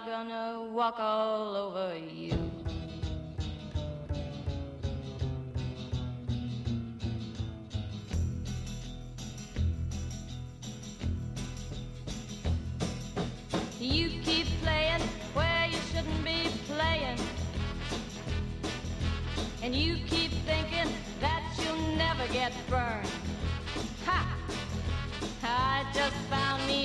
gonna walk all over you. You keep playing where you shouldn't be playing. And you keep thinking that you'll never get burned. Ha! I just found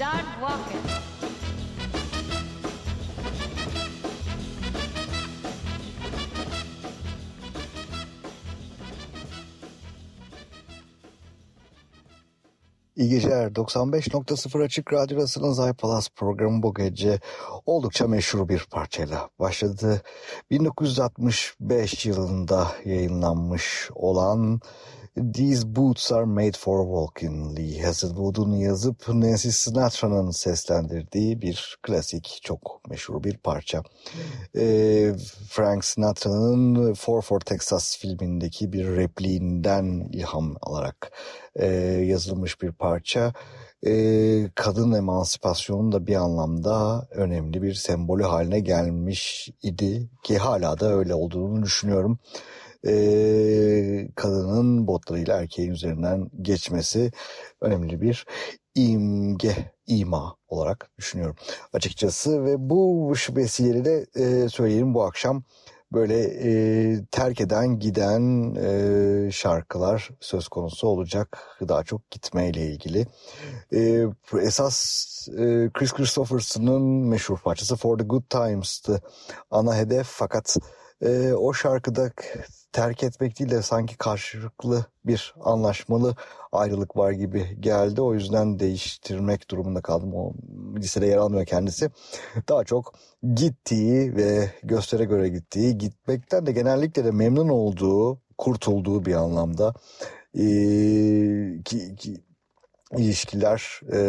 Start walking. İyi geceler. 95.0 Açık Radyo'dasınız. iPalas programı bu gece oldukça meşhur bir parçayla başladı. 1965 yılında yayınlanmış olan These Boots Are Made For Walking Lee Hazelwood'un yazıp Nancy Sinatra'nın seslendirdiği bir klasik, çok meşhur bir parça. Ee, Frank Sinatra'nın Four for Texas filmindeki bir repliğinden ilham alarak e, yazılmış bir parça. E, kadın emancipasyonun da bir anlamda önemli bir sembolü haline gelmiş idi ki hala da öyle olduğunu düşünüyorum e, kadının botlarıyla erkeğin üzerinden geçmesi önemli bir imge, ima olarak düşünüyorum açıkçası. Ve bu vesileyle e, söyleyelim bu akşam böyle e, terk eden giden e, şarkılar söz konusu olacak. Daha çok gitmeyle ilgili. E, esas e, Chris Christopherson'ın meşhur parçası For the Good Times'tı ana hedef. Fakat e, o şarkıda terk etmek değil de sanki karşılıklı bir anlaşmalı ayrılık var gibi geldi. O yüzden değiştirmek durumunda kaldım. O listede yer almıyor kendisi. Daha çok gittiği ve göstere göre gittiği, gitmekten de genellikle de memnun olduğu, kurtulduğu bir anlamda ee, ki, ki ilişkiler e,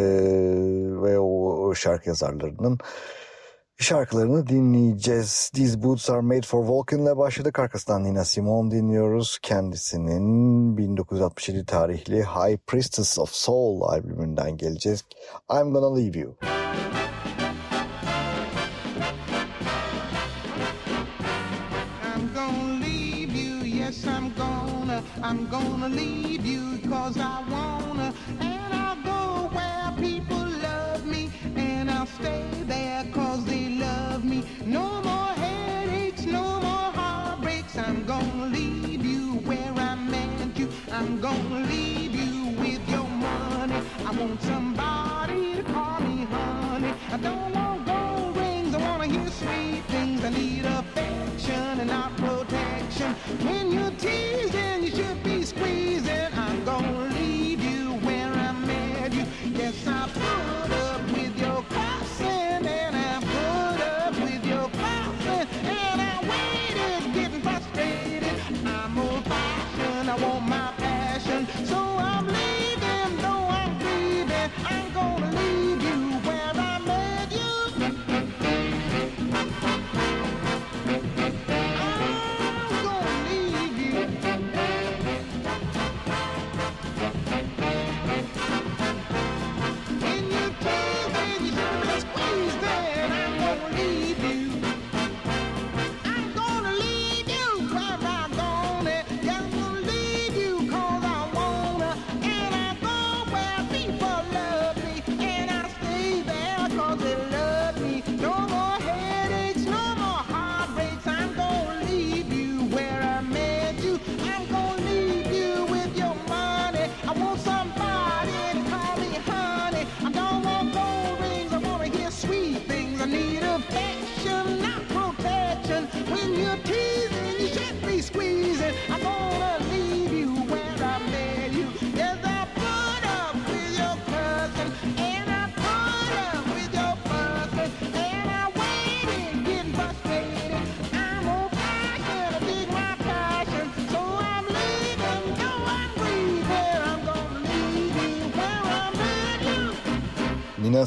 ve o, o şarkı yazarlarının şarkılarını dinleyeceğiz. These Boots Are Made For Walking ile başladık. Arkasından Nina Simone dinliyoruz. Kendisinin 1967 tarihli High Priestess of Soul albümünden geleceğiz. I'm Gonna Leave You. I'm gonna leave you, yes I'm gonna I'm gonna leave you cause I wanna. in your teeth.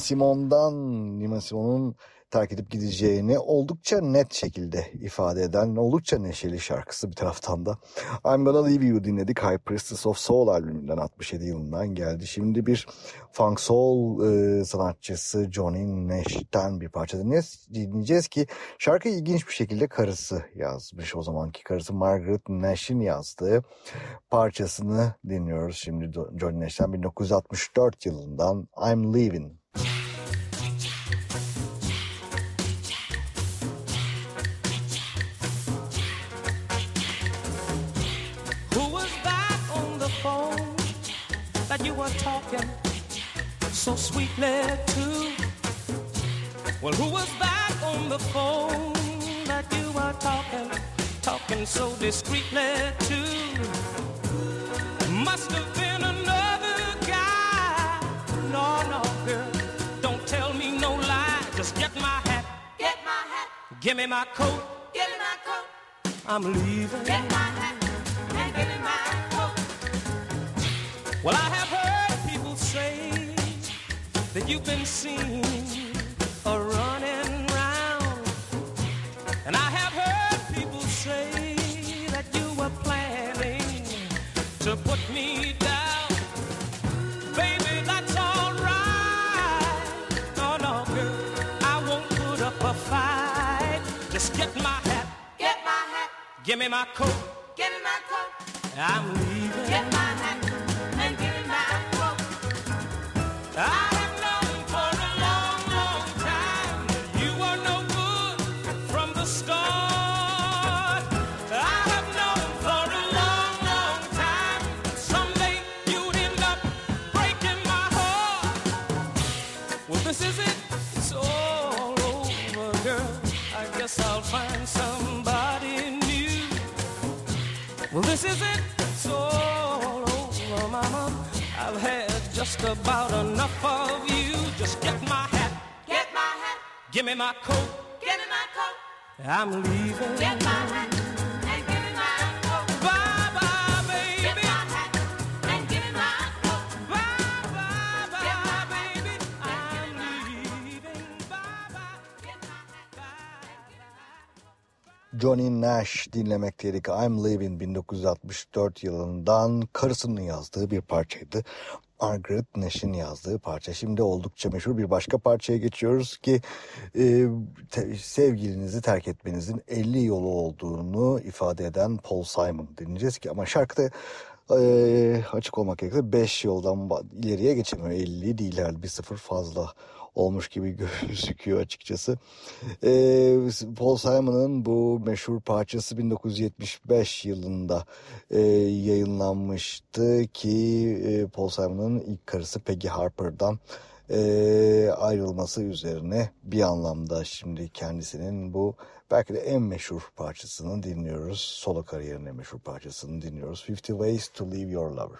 Nina Simone'dan Nina Simone'un terk edip gideceğini oldukça net şekilde ifade eden oldukça neşeli şarkısı bir taraftan da I'm Gonna Leave You dinledik High Priestess of Soul albümünden 67 yılından geldi. Şimdi bir funk soul e, sanatçısı Johnny Nash'ten bir parça dinleyeceğiz, dinleyeceğiz ki şarkı ilginç bir şekilde karısı yazmış o zamanki karısı Margaret Nash'in yazdığı parçasını dinliyoruz. Şimdi Johnny Nash'ten 1964 yılından I'm Leaving. Were talking so sweetly to? Well, who was that on the phone that you were talking, talking so discreetly to? Must have been another guy. No, no, girl, don't tell me no lie. Just get my hat, Get my hat, give me my coat. give me my coat. I'm leaving. Get my hat, Well, I have heard people say that you've been seen a running round. And I have heard people say that you were planning to put me down. Baby, that's all right. No, no, girl, I won't put up a fight. Just get my hat, Get my hat, give me my coat. give me my coat. I'm leaving. Get give me my coat. give me my coat. I'm leaving. Get my hat, and give me my coat. Bye bye, Get baby. my hat, and give me my coat. Bye bye, Get my bye, hat, baby. and give me I'm my leaving. Bye bye. Get my hat. Johnny Nash dinlemekteydik. I'm Leaving 1964 yılından karısının yazdığı bir parçaydı. Margaret Nash'in yazdığı parça. Şimdi oldukça meşhur bir başka parçaya geçiyoruz ki e, te, sevgilinizi terk etmenizin 50 yolu olduğunu ifade eden Paul Simon dinleyeceğiz ki ama şarkıda e, açık olmak gerekirse 5 yoldan ileriye geçemiyor. 50 değil herhalde bir sıfır fazla olmuş gibi gözüküyor açıkçası. Ee, Paul Simon'ın bu meşhur parçası 1975 yılında e, yayınlanmıştı ki e, Paul Simon'ın ilk karısı Peggy Harper'dan e, ayrılması üzerine bir anlamda şimdi kendisinin bu belki de en meşhur parçasını dinliyoruz. Solo kariyerinin meşhur parçasını dinliyoruz. 50 Ways to Leave Your Lover.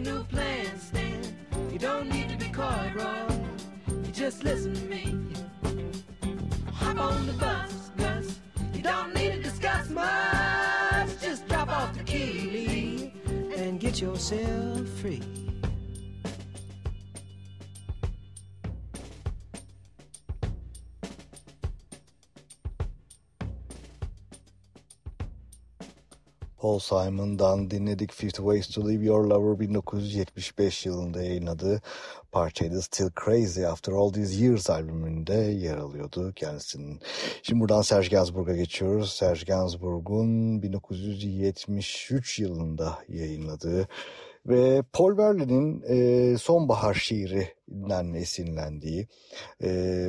New plan, Stan. You don't need to be coy, Roy. You just listen to me. Hop on the bus, Gus. You don't need to discuss much. Just drop off the key, and get yourself free. Paul Simon'dan dinledik 50 Ways to Leave Your Lover 1975 yılında yayınladığı parçaydı. Still Crazy After All These Years albümünde yer alıyordu kendisinin. Şimdi buradan Serge Gainsbourg'a geçiyoruz. Serge Gainsbourg'un 1973 yılında yayınladığı ve Paul Verlaine'in e, Sonbahar şiirinden esinlendiği e,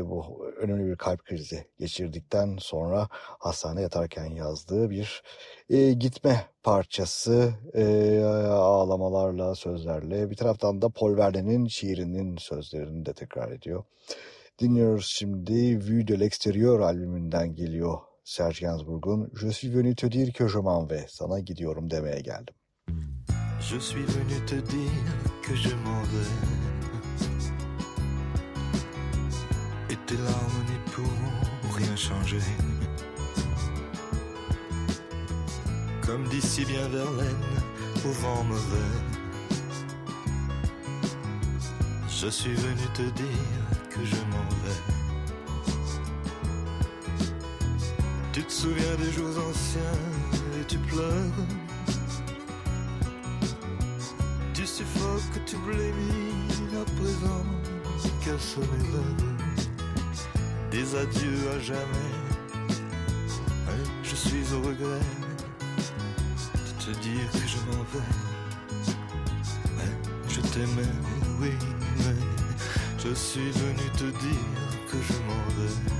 bu önemli bir kalp krizi geçirdikten sonra hastanede yatarken yazdığı bir e, gitme parçası e, ağlamalarla sözlerle bir taraftan da Paul Verlaine'in şiirinin sözlerini de tekrar ediyor. Dinliyoruz şimdi Vue de l'Extérieur albümünden geliyor Serge Gainsbourg'un Je suis venu te dire que je m'en vais sana gidiyorum demeye geldim. Je suis venu te dire que je m'en vais. Et tes larmes n'y pourront rien changer. Comme d'ici bien Verlaine, au vent mauvais. Je suis venu te dire que je m'en vais. Tu te souviens des jours anciens et tu pleures. Tu suffoques, tu blémis à présent qu'à sonner l'heure. Des adieux à jamais. Je suis au regret de te dire que je m'en vais. Je t'aimais, oui, mais je suis venu te dire que je m'en vais.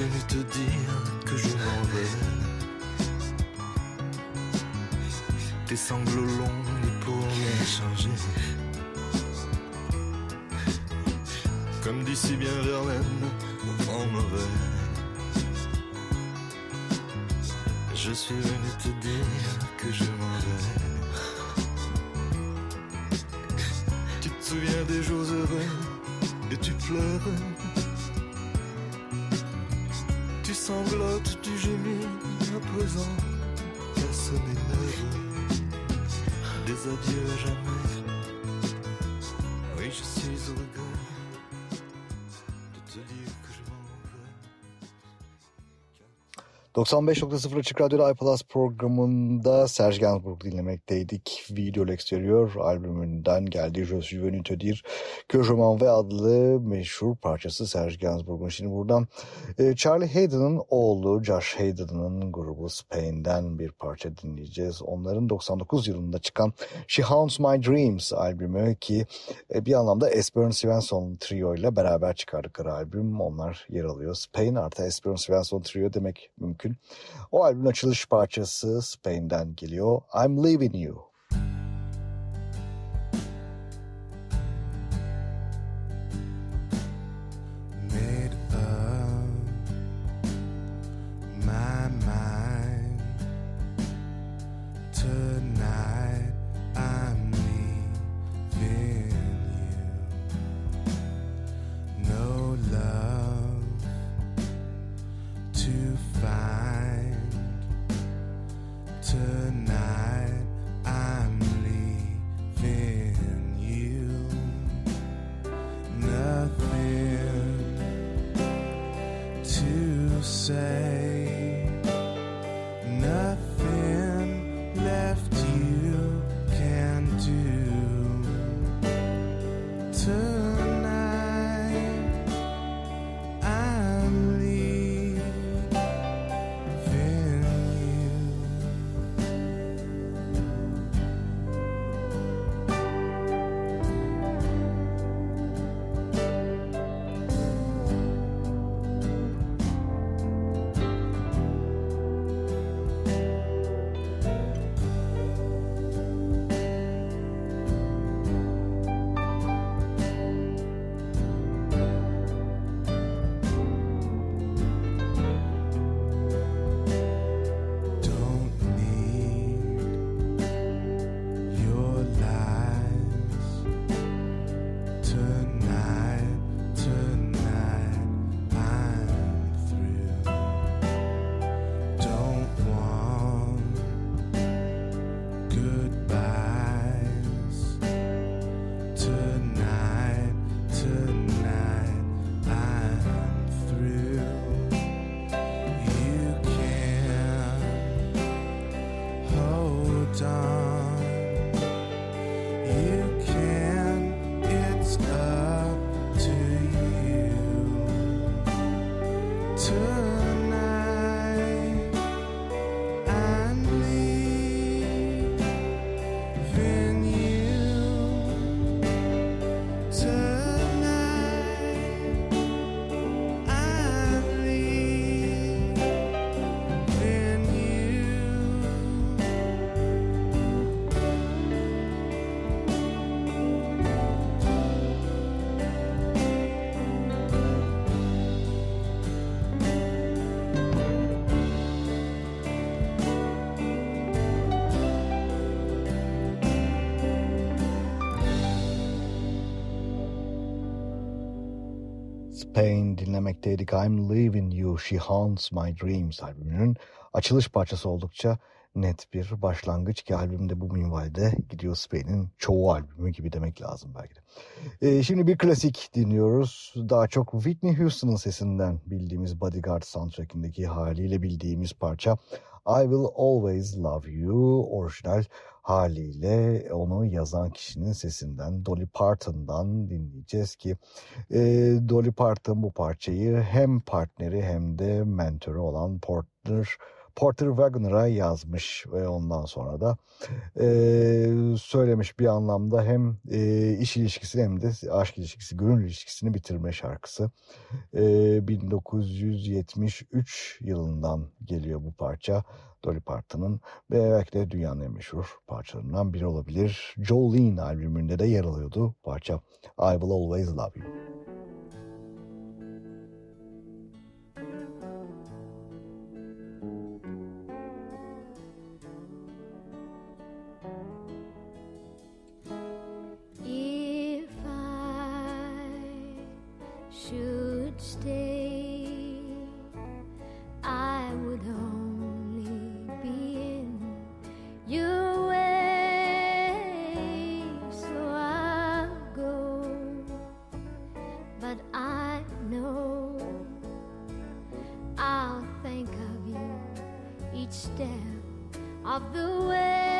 Venu te dire que je m'en vais. Tes sanglots longs n'y pourront rien changer. Comme d'ici bien Verlaine, au vent mauvais. Je suis venu te dire que je m'en vais. Tu te souviens des jours heureux et tu pleures. Tu sanglotes, tu gémis à présent sonner l'heure des adieux à jamais. 95.0 Açık Radyo'da iPlus programında Serge Gainsbourg dinlemekteydik. Video L'exterieur albümünden geldiği Je suis venu te dire adlı meşhur parçası Serge Gainsbourg'un. Şimdi buradan e, Charlie Hayden'ın oğlu Josh Hayden'ın grubu Spain'den bir parça dinleyeceğiz. Onların 99 yılında çıkan She Haunts My Dreams albümü ki e, bir anlamda Esperon Svensson trio ile beraber çıkardıkları albüm. Onlar yer alıyor. Spain artı Esperon Svensson trio demek mümkün. O albümün açılış parçası Spain'den geliyor. I'm Leaving You. made up my mind tonight say. Spain dinlemekteydik. I'm Leaving You, She Haunts My Dreams albümünün açılış parçası oldukça net bir başlangıç ki albümde bu minvalde gidiyor Spain'in çoğu albümü gibi demek lazım belki de. Ee, şimdi bir klasik dinliyoruz. Daha çok Whitney Houston'ın sesinden bildiğimiz Bodyguard soundtrack'indeki haliyle bildiğimiz parça I Will Always Love You orijinal haliyle onu yazan kişinin sesinden Dolly Parton'dan dinleyeceğiz ki e, Dolly Parton bu parçayı hem partneri hem de mentörü olan Porter Porter Wagoner'a yazmış ve ondan sonra da e, söylemiş bir anlamda hem e, iş ilişkisini hem de aşk ilişkisi, gönül ilişkisini bitirme şarkısı. E, 1973 yılından geliyor bu parça. Dolly Parton'ın ve belki de dünyanın en meşhur parçalarından biri olabilir. Jolene albümünde de yer alıyordu parça I Will Always Love You. Each step of the way.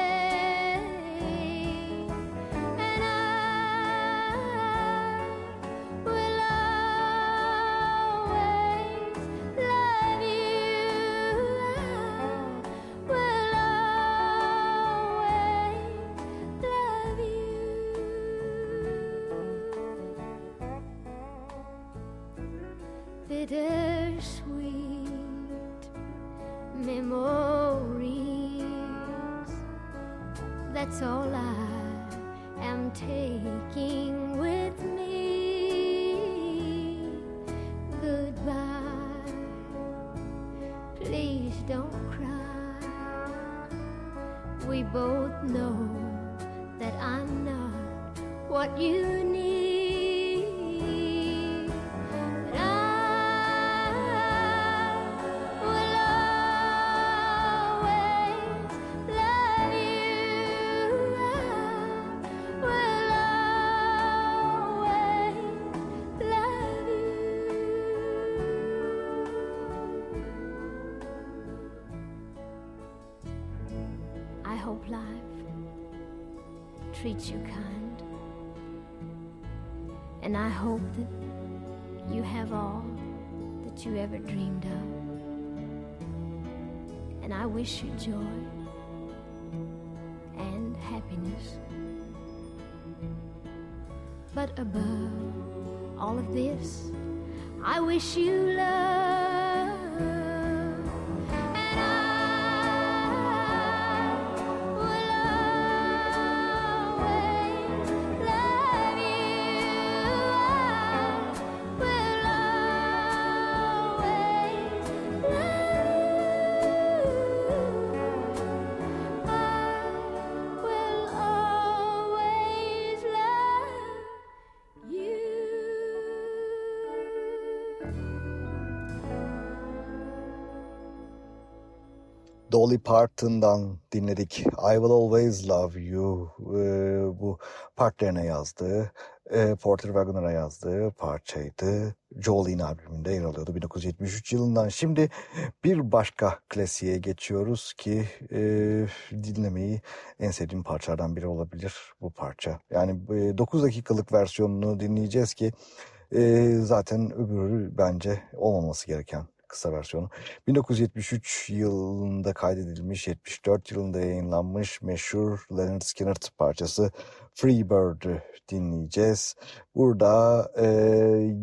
Treats you kind. And I hope that you have all that you ever dreamed of. And I wish you joy and happiness. But above all of this, I wish you love. Dolly Parton'dan dinledik. I Will Always Love You. Ee, bu partnerine yazdığı, e, Porter Wagoner'a yazdığı parçaydı. Jolene albümünde yer alıyordu 1973 yılından. Şimdi bir başka klasiğe geçiyoruz ki e, dinlemeyi en sevdiğim parçalardan biri olabilir bu parça. Yani e, 9 dakikalık versiyonunu dinleyeceğiz ki e, zaten öbürü bence olmaması gereken kısa versiyonu. 1973 yılında kaydedilmiş, 74 yılında yayınlanmış meşhur Leonard Skinner parçası Free Bird'ü dinleyeceğiz. Burada e,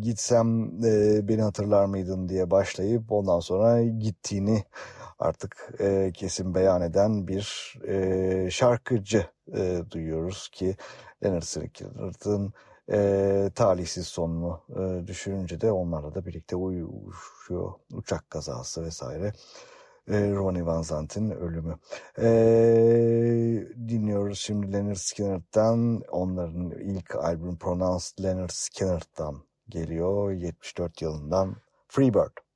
gitsem e, beni hatırlar mıydın diye başlayıp ondan sonra gittiğini artık e, kesin beyan eden bir e, şarkıcı e, duyuyoruz ki Leonard Skinner'ın e, talihsiz sonunu e, düşününce de onlarla da birlikte uyuşuyor. Uçak kazası vesaire. E, Ronnie Van Zant'in ölümü. E, dinliyoruz şimdi Leonard Skinner'dan onların ilk albüm Pronounced Leonard Skinner'dan geliyor 74 yılından Freebird.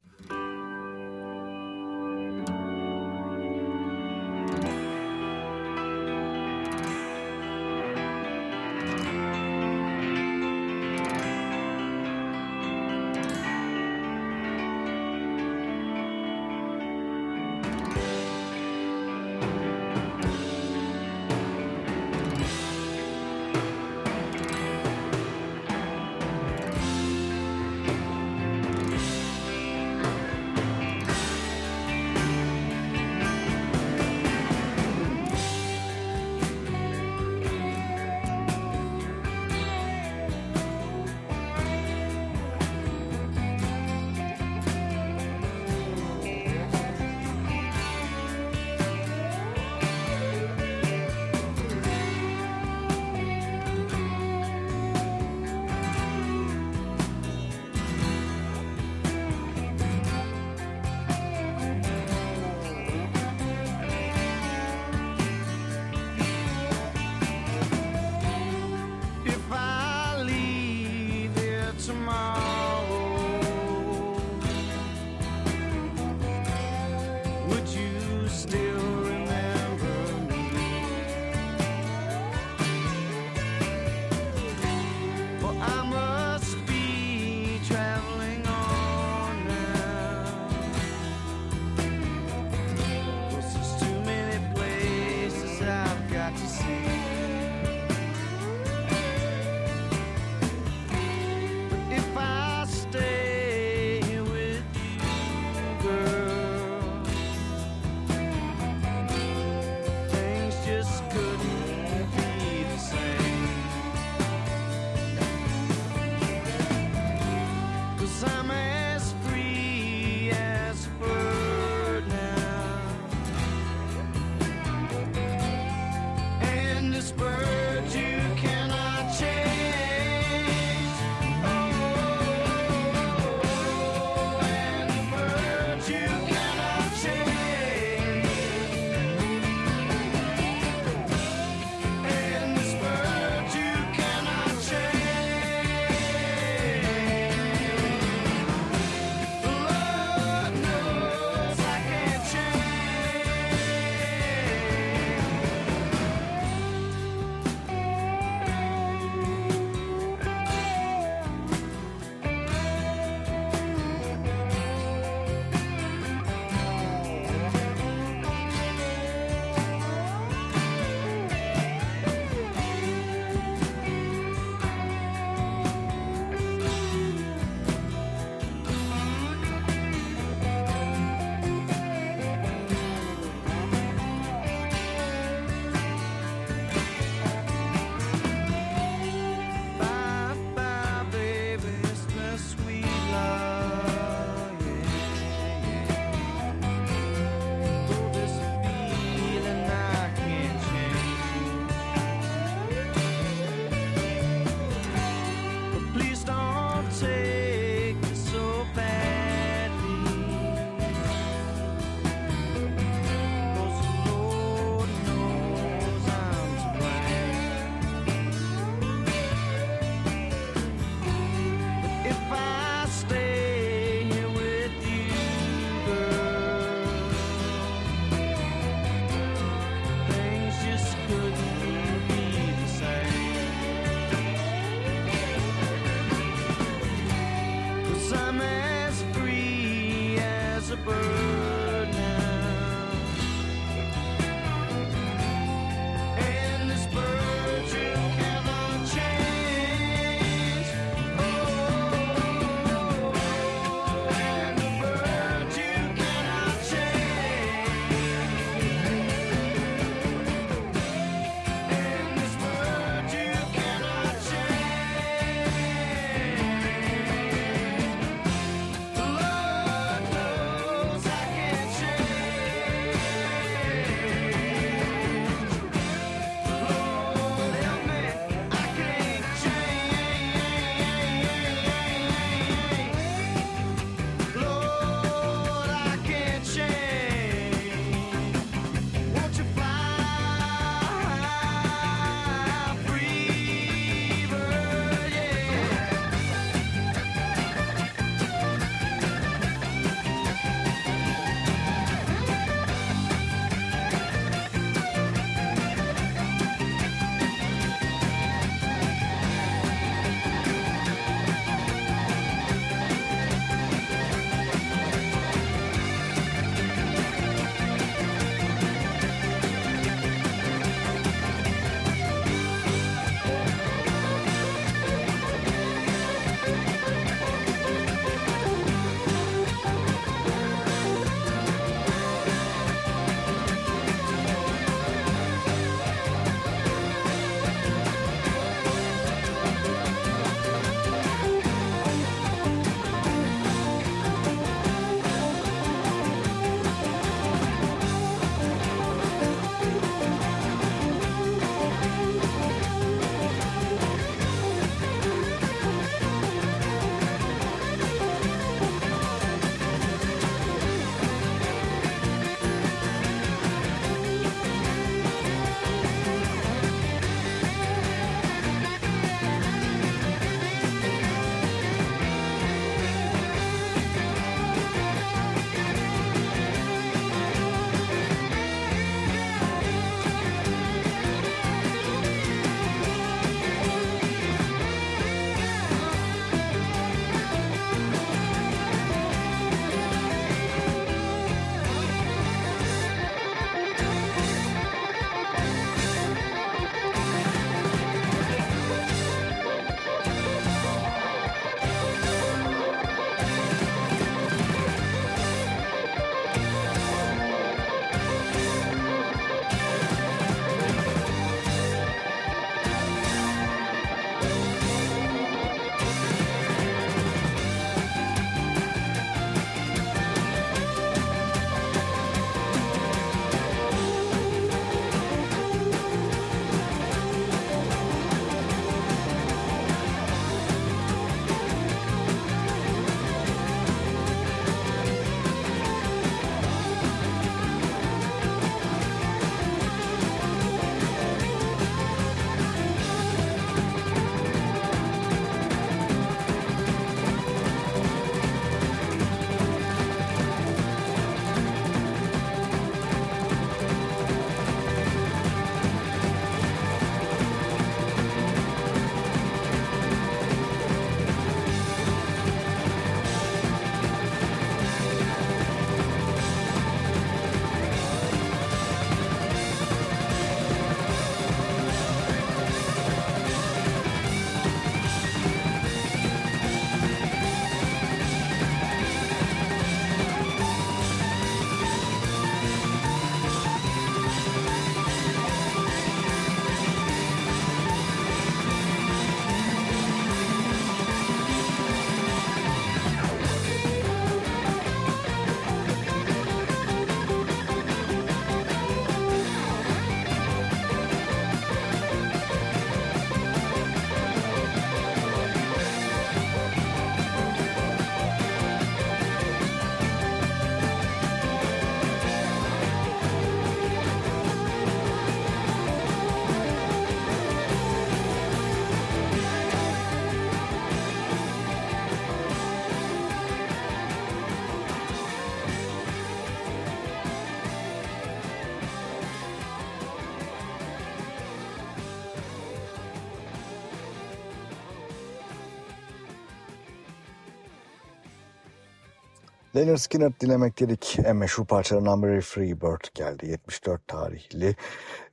Leonard Skinner dinlemek dedik. En meşhur parçalarından biri Free Bird geldi. 74 tarihli.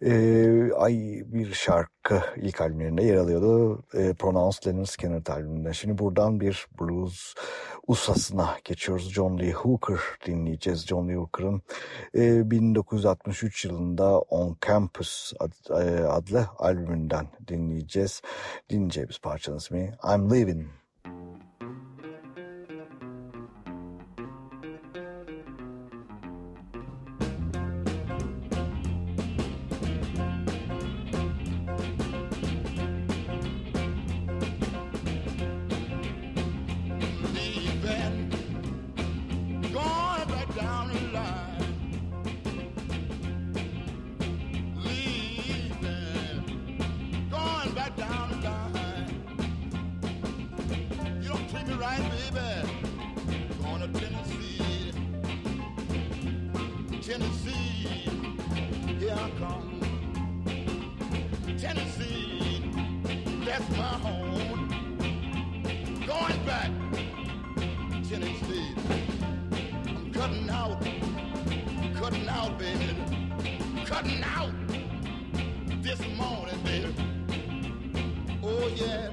Ee, ay bir şarkı ilk albümlerinde yer alıyordu. Ee, Pronounced Leonard Skinner albümünden. Şimdi buradan bir blues ustasına geçiyoruz. John Lee Hooker dinleyeceğiz. John Lee Hooker'ın e, 1963 yılında On Campus ad, e, adlı albümünden dinleyeceğiz. Dinleyeceğimiz parçanın ismi I'm leaving, Tennessee, here I come. Tennessee, that's my home. Going back. Tennessee. I'm cutting out, cutting out, baby, cutting out this morning, baby. Oh yeah,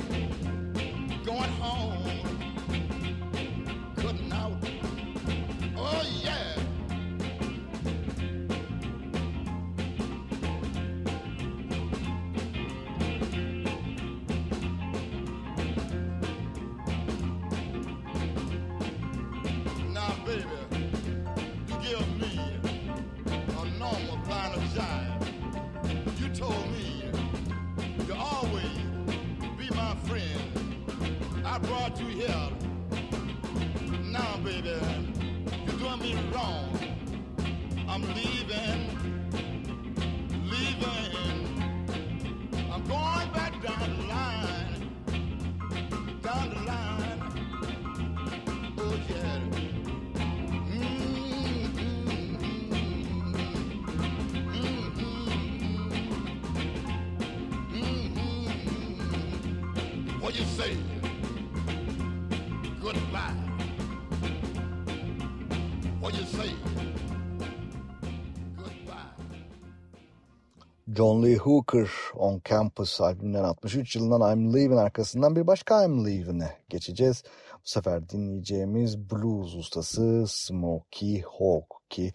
John Lee Hooker On Campus albümünden 63 yılından I'm Leaving arkasından bir başka I'm Leaving'e geçeceğiz. Bu sefer dinleyeceğimiz blues ustası Smokey Hawk ki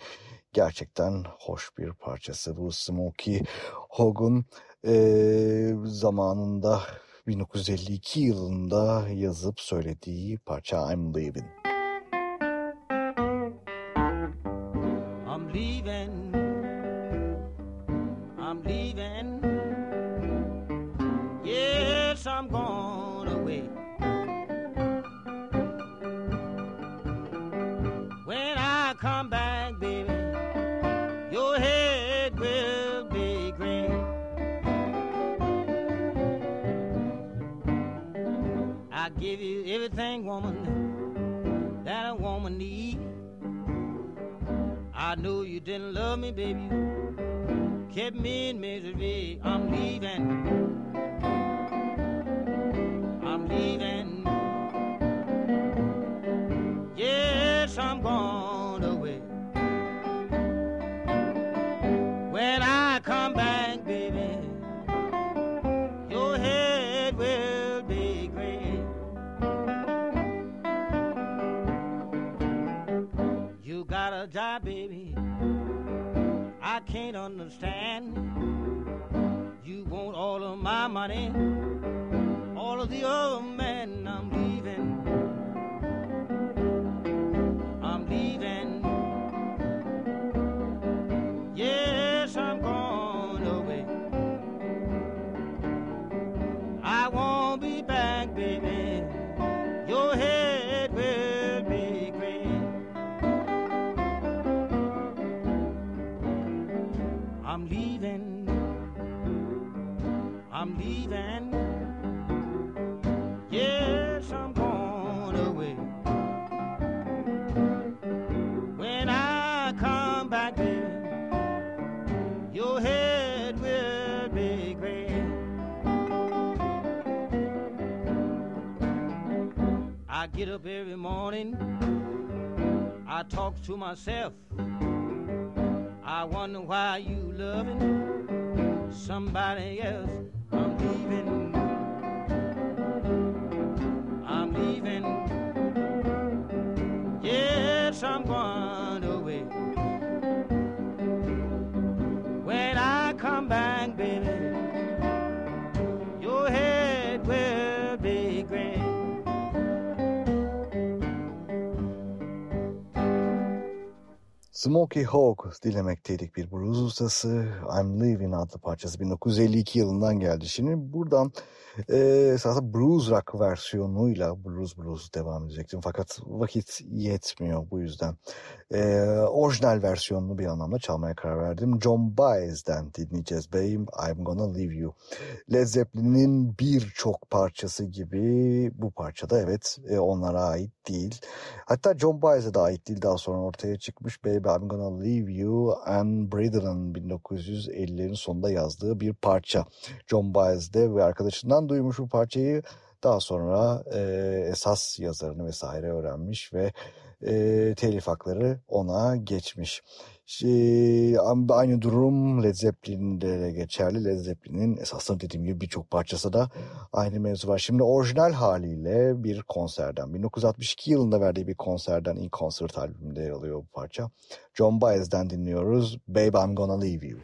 gerçekten hoş bir parçası. Bu Smokey Hawk'un eee, zamanında 1952 yılında yazıp söylediği parça I'm Leaving. Give you everything, woman, that a woman needs. I know you didn't love me, baby. Kept me in misery. I'm leaving. Money, get up every morning. I talk to myself. I wonder why you loving somebody else. I'm leaving. I'm leaving. Yes, I'm going away. When I come back, baby, Smokey Hawk dilemekteydik bir blues ustası. I'm Leaving adlı parçası 1952 yılından geldi. Şimdi buradan e, esasında blues rock versiyonuyla blues blues devam edecektim. Fakat vakit yetmiyor bu yüzden. E, orijinal versiyonunu bir anlamda çalmaya karar verdim. John Baez'den dinleyeceğiz. Babe, I'm Gonna Leave You. Led Zeppelin'in birçok parçası gibi bu parçada evet e, onlara ait değil. Hatta John Baez'e de ait değil daha sonra ortaya çıkmış Baby I'm Gonna Leave You and Breedern'ın 1950'lerin sonunda yazdığı bir parça. John Baez'de ve arkadaşından duymuş bu parçayı daha sonra e, esas yazarını vesaire öğrenmiş ve e, telif hakları ona geçmiş. Şey, aynı durum Led Zeppelin'de de geçerli. Led Zeppelin'in esasında dediğim gibi birçok parçası da aynı mevzu var. Şimdi orijinal haliyle bir konserden 1962 yılında verdiği bir konserden In Concert albümünde yer alıyor bu parça. John Baez'den dinliyoruz. Babe I'm Gonna Leave You.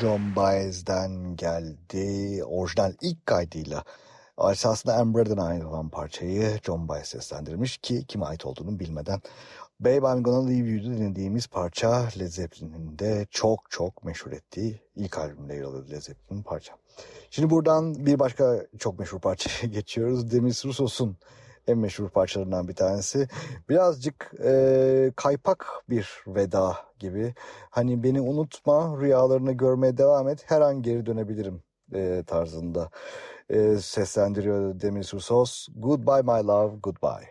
John Baez'den geldi. Orijinal ilk kaydıyla esasında Amber'den ait olan parçayı John Baez seslendirmiş ki kime ait olduğunu bilmeden. Babe I'm Gonna Leave You'da dinlediğimiz parça Led Zeppelin'in de çok çok meşhur ettiği ilk albümde yer alıyor Led Zeppelin'in parça. Şimdi buradan bir başka çok meşhur parçaya geçiyoruz. Demis Roussos'un en meşhur parçalarından bir tanesi. Birazcık e, kaypak bir veda gibi. Hani beni unutma, rüyalarını görmeye devam et, her an geri dönebilirim e, tarzında e, seslendiriyor Demis Roussos. Goodbye my love, goodbye.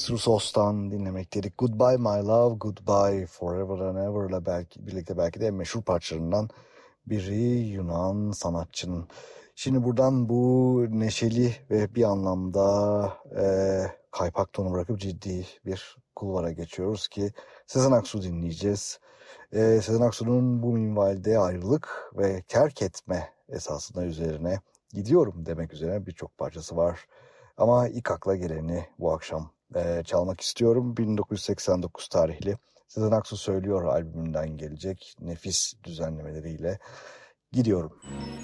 Chris Rusos'tan dinlemektedir. Goodbye My Love, Goodbye Forever and Ever'la belki, birlikte belki de meşhur parçalarından biri Yunan sanatçının. Şimdi buradan bu neşeli ve bir anlamda e, kaypak tonu bırakıp ciddi bir kulvara geçiyoruz ki Sezen Aksu dinleyeceğiz. E, Sezen Aksu'nun bu minvalde ayrılık ve terk etme esasında üzerine gidiyorum demek üzerine birçok parçası var. Ama ilk akla geleni bu akşam e, çalmak istiyorum. 1989 tarihli Sezen Aksu Söylüyor albümünden gelecek nefis düzenlemeleriyle gidiyorum. Müzik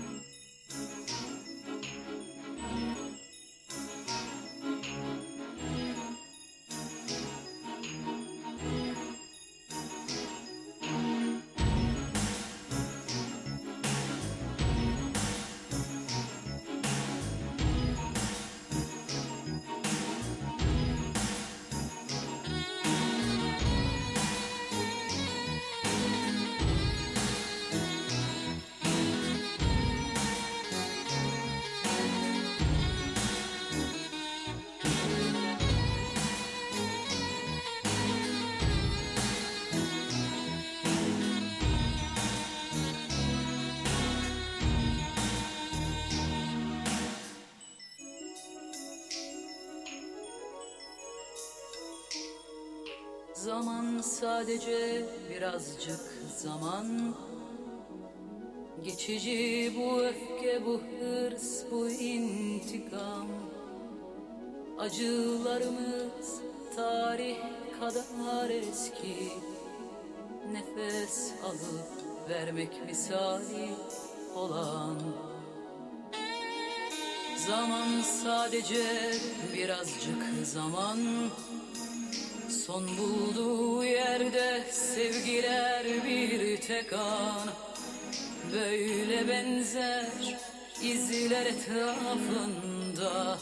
birazcık zaman Geçici bu öfke, bu hırs, bu intikam. Acılarımız tarih kadar eski. Nefes alıp vermek misali olan. Zaman sadece birazcık zaman. Son bulduğu yerde sevgiler bir tek an. Böyle benzer izler etrafında.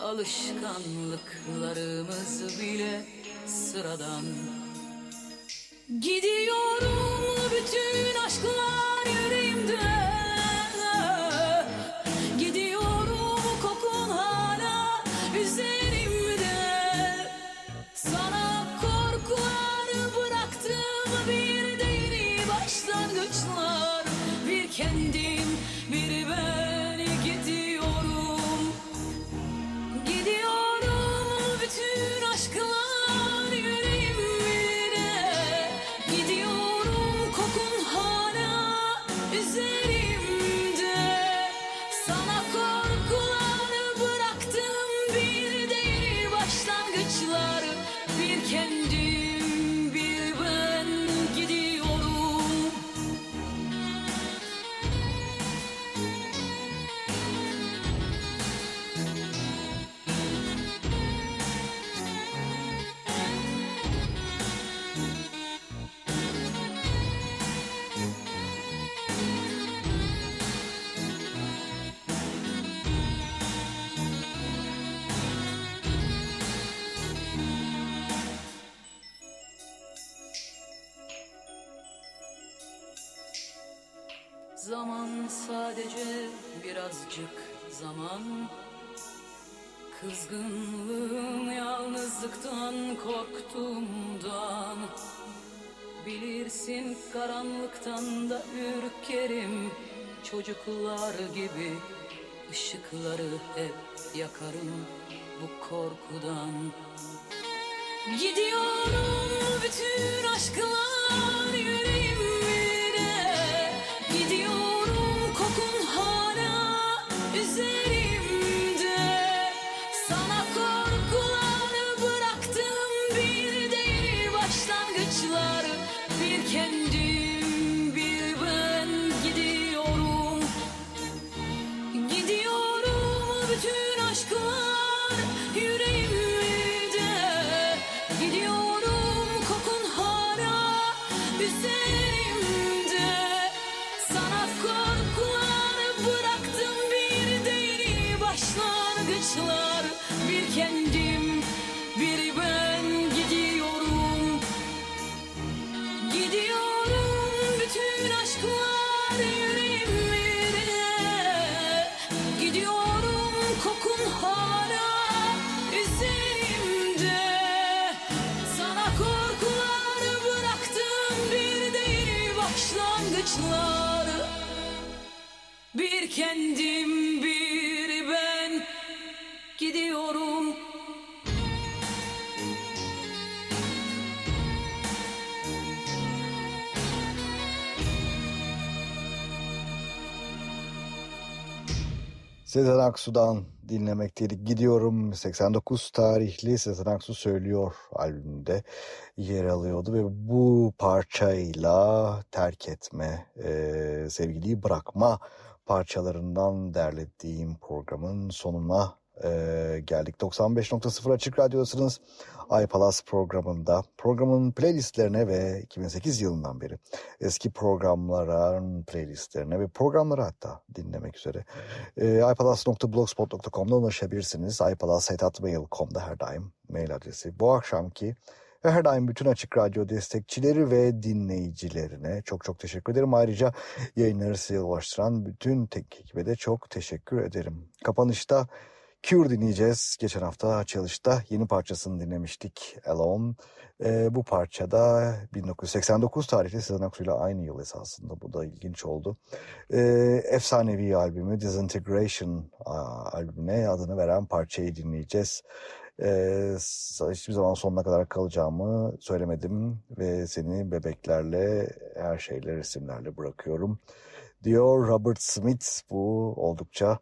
Alışkanlıklarımız bile sıradan. Gidiyorum bütün aşklar yüreğimde Kızgınlığım yalnızlıktan korktuğumdan Bilirsin karanlıktan da ürkerim. Çocuklar gibi ışıkları hep yakarım bu korkudan. Gidiyorum bütün aşklar yüreğimde aşklar kendim bir ben. Gidiyorum. Sezen Aksu'dan dinlemekteydik. Gidiyorum. 89 tarihli Sezen Aksu Söylüyor albümünde yer alıyordu ve bu parçayla terk etme, e, sevgiliyi bırakma parçalarından derlediğim programın sonuna e, geldik. 95.0 Açık Radyo'dasınız. iPalas programında programın playlistlerine ve 2008 yılından beri eski programların playlistlerine ve programları hatta dinlemek üzere e, iPalas.blogspot.com'da ulaşabilirsiniz. iPalas.mail.com'da her daim mail adresi. Bu akşamki ve her daim bütün Açık Radyo destekçileri ve dinleyicilerine çok çok teşekkür ederim. Ayrıca yayınları size ulaştıran bütün teknik ekibe de çok teşekkür ederim. Kapanışta Cure dinleyeceğiz. Geçen hafta açılışta yeni parçasını dinlemiştik Alone. Ee, bu parçada 1989 tarihli Sezen Aksu aynı yıl esasında. Bu da ilginç oldu. Ee, efsanevi albümü Disintegration albümüne adını veren parçayı dinleyeceğiz. Ee, hiçbir zaman sonuna kadar kalacağımı söylemedim ve seni bebeklerle, her şeyle, resimlerle bırakıyorum diyor Robert Smith bu oldukça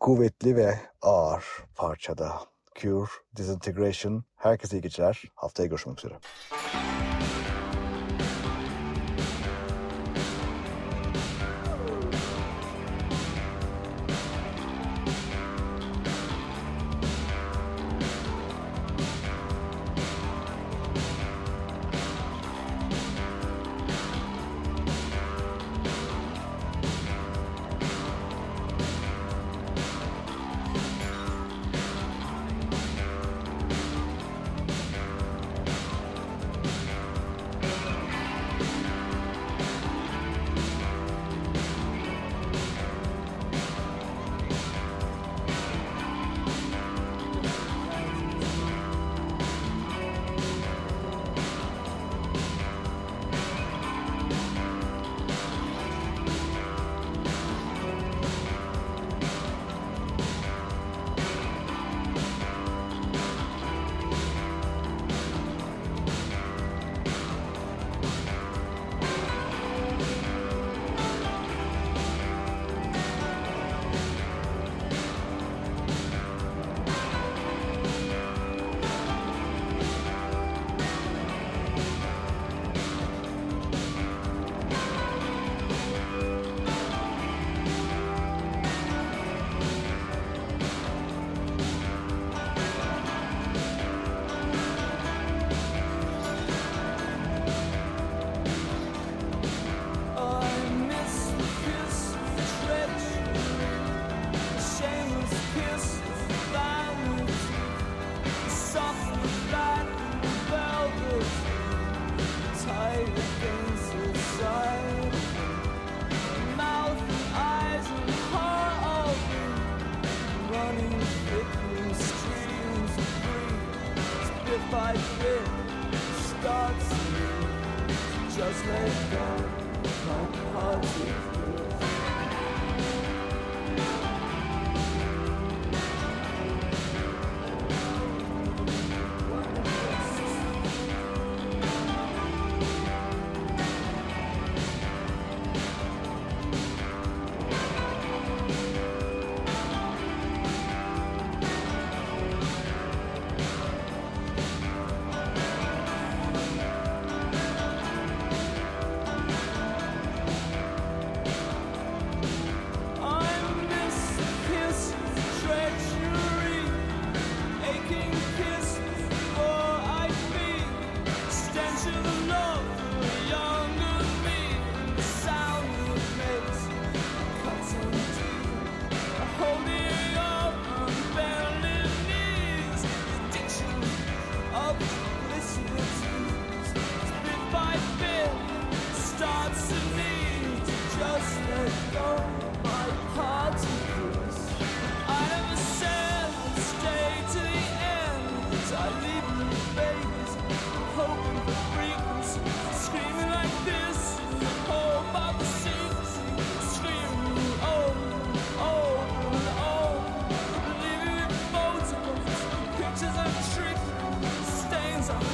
kuvvetli ve ağır parçada. Cure, Disintegration, herkese iyi geceler. Haftaya görüşmek üzere. Amazon.